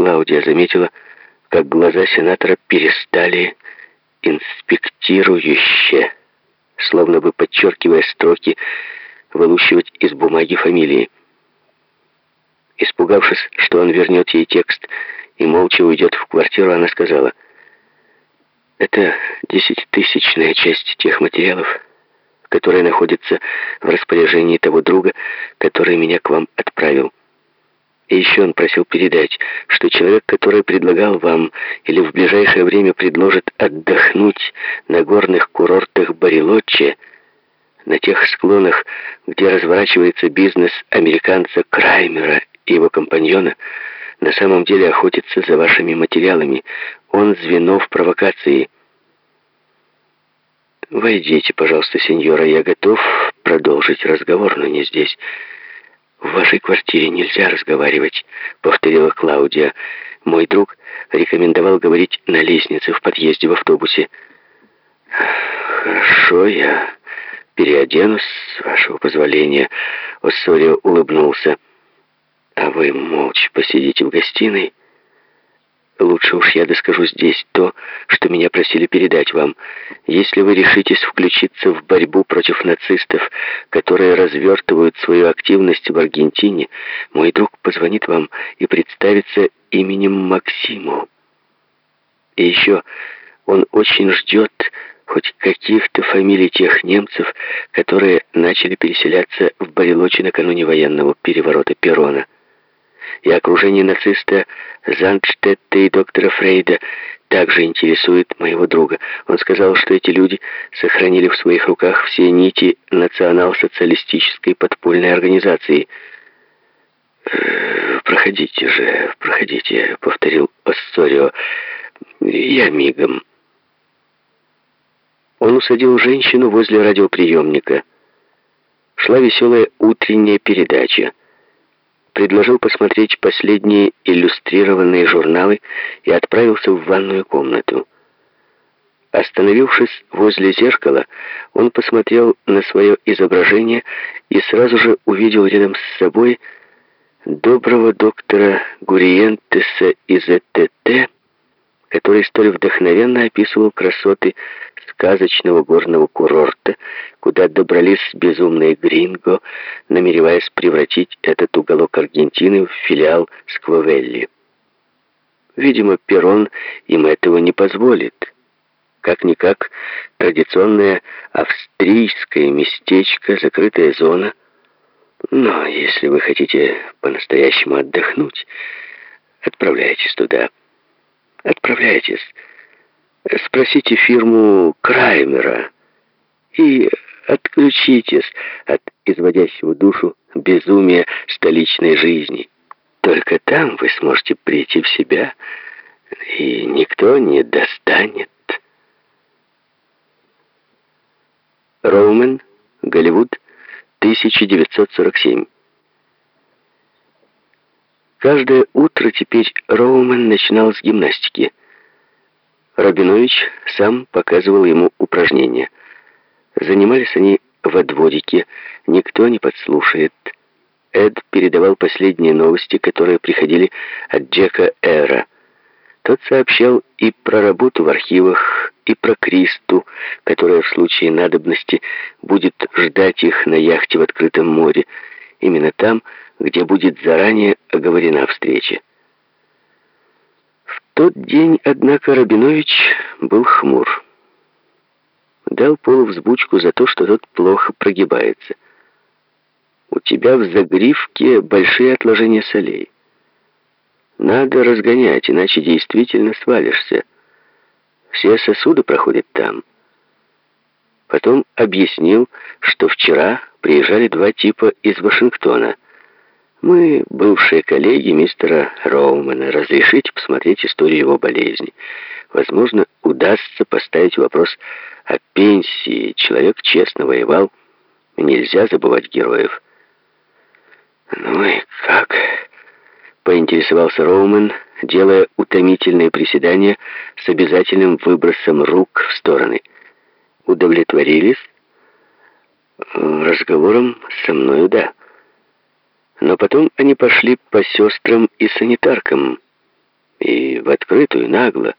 Клаудия заметила, как глаза сенатора перестали инспектирующе, словно бы подчеркивая строки, вылущивать из бумаги фамилии. Испугавшись, что он вернет ей текст и молча уйдет в квартиру, она сказала, «Это десятитысячная часть тех материалов, которые находятся в распоряжении того друга, который меня к вам отправил. И еще он просил передать, что человек, который предлагал вам или в ближайшее время предложит отдохнуть на горных курортах Барилотче, на тех склонах, где разворачивается бизнес американца Краймера и его компаньона, на самом деле охотится за вашими материалами. Он звено в провокации. «Войдите, пожалуйста, сеньора, я готов продолжить разговор, но не здесь». «В вашей квартире нельзя разговаривать», — повторила Клаудия. «Мой друг рекомендовал говорить на лестнице в подъезде в автобусе». «Хорошо, я переоденусь, с вашего позволения», — Оссорио улыбнулся. «А вы молча посидите в гостиной?» Лучше уж я доскажу здесь то, что меня просили передать вам. Если вы решитесь включиться в борьбу против нацистов, которые развертывают свою активность в Аргентине, мой друг позвонит вам и представится именем Максиму. И еще он очень ждет хоть каких-то фамилий тех немцев, которые начали переселяться в Барелочи накануне военного переворота Перона и окружение нациста Зандштетта и доктора Фрейда также интересует моего друга. Он сказал, что эти люди сохранили в своих руках все нити национал-социалистической подпольной организации. «Э, «Проходите же, проходите», — повторил Оссорио. «Я мигом». Он усадил женщину возле радиоприемника. Шла веселая утренняя передача предложил посмотреть последние иллюстрированные журналы и отправился в ванную комнату. Остановившись возле зеркала, он посмотрел на свое изображение и сразу же увидел рядом с собой доброго доктора Гуриентеса из ЭТТ, который столь вдохновенно описывал красоты сказочного горного курорта, куда добрались безумные гринго, намереваясь превратить этот уголок Аргентины в филиал Сквовелли. Видимо, Перрон им этого не позволит. Как-никак, традиционное австрийское местечко, закрытая зона. Но если вы хотите по-настоящему отдохнуть, отправляйтесь туда. Отправляйтесь. Спросите фирму Краймера и отключитесь от изводящего душу безумия столичной жизни. Только там вы сможете прийти в себя, и никто не достанет. Роумен, Голливуд, 1947 Каждое утро теперь Роумен начинал с гимнастики. Рабинович сам показывал ему упражнения. Занимались они в дворике, никто не подслушает. Эд передавал последние новости, которые приходили от Джека Эра. Тот сообщал и про работу в архивах, и про Кристу, которая в случае надобности будет ждать их на яхте в открытом море, именно там, где будет заранее оговорена встреча. Тот день, однако, Рабинович был хмур. Дал Полу взбучку за то, что тот плохо прогибается. «У тебя в загривке большие отложения солей. Надо разгонять, иначе действительно свалишься. Все сосуды проходят там». Потом объяснил, что вчера приезжали два типа из Вашингтона — мы, бывшие коллеги мистера Роумана, разрешите посмотреть историю его болезни. Возможно, удастся поставить вопрос о пенсии. Человек честно воевал, нельзя забывать героев. Ну и как? Поинтересовался Роуман, делая утомительные приседания с обязательным выбросом рук в стороны. Удовлетворились? Разговором со мною, да. Но потом они пошли по сестрам и санитаркам. И в открытую, нагло,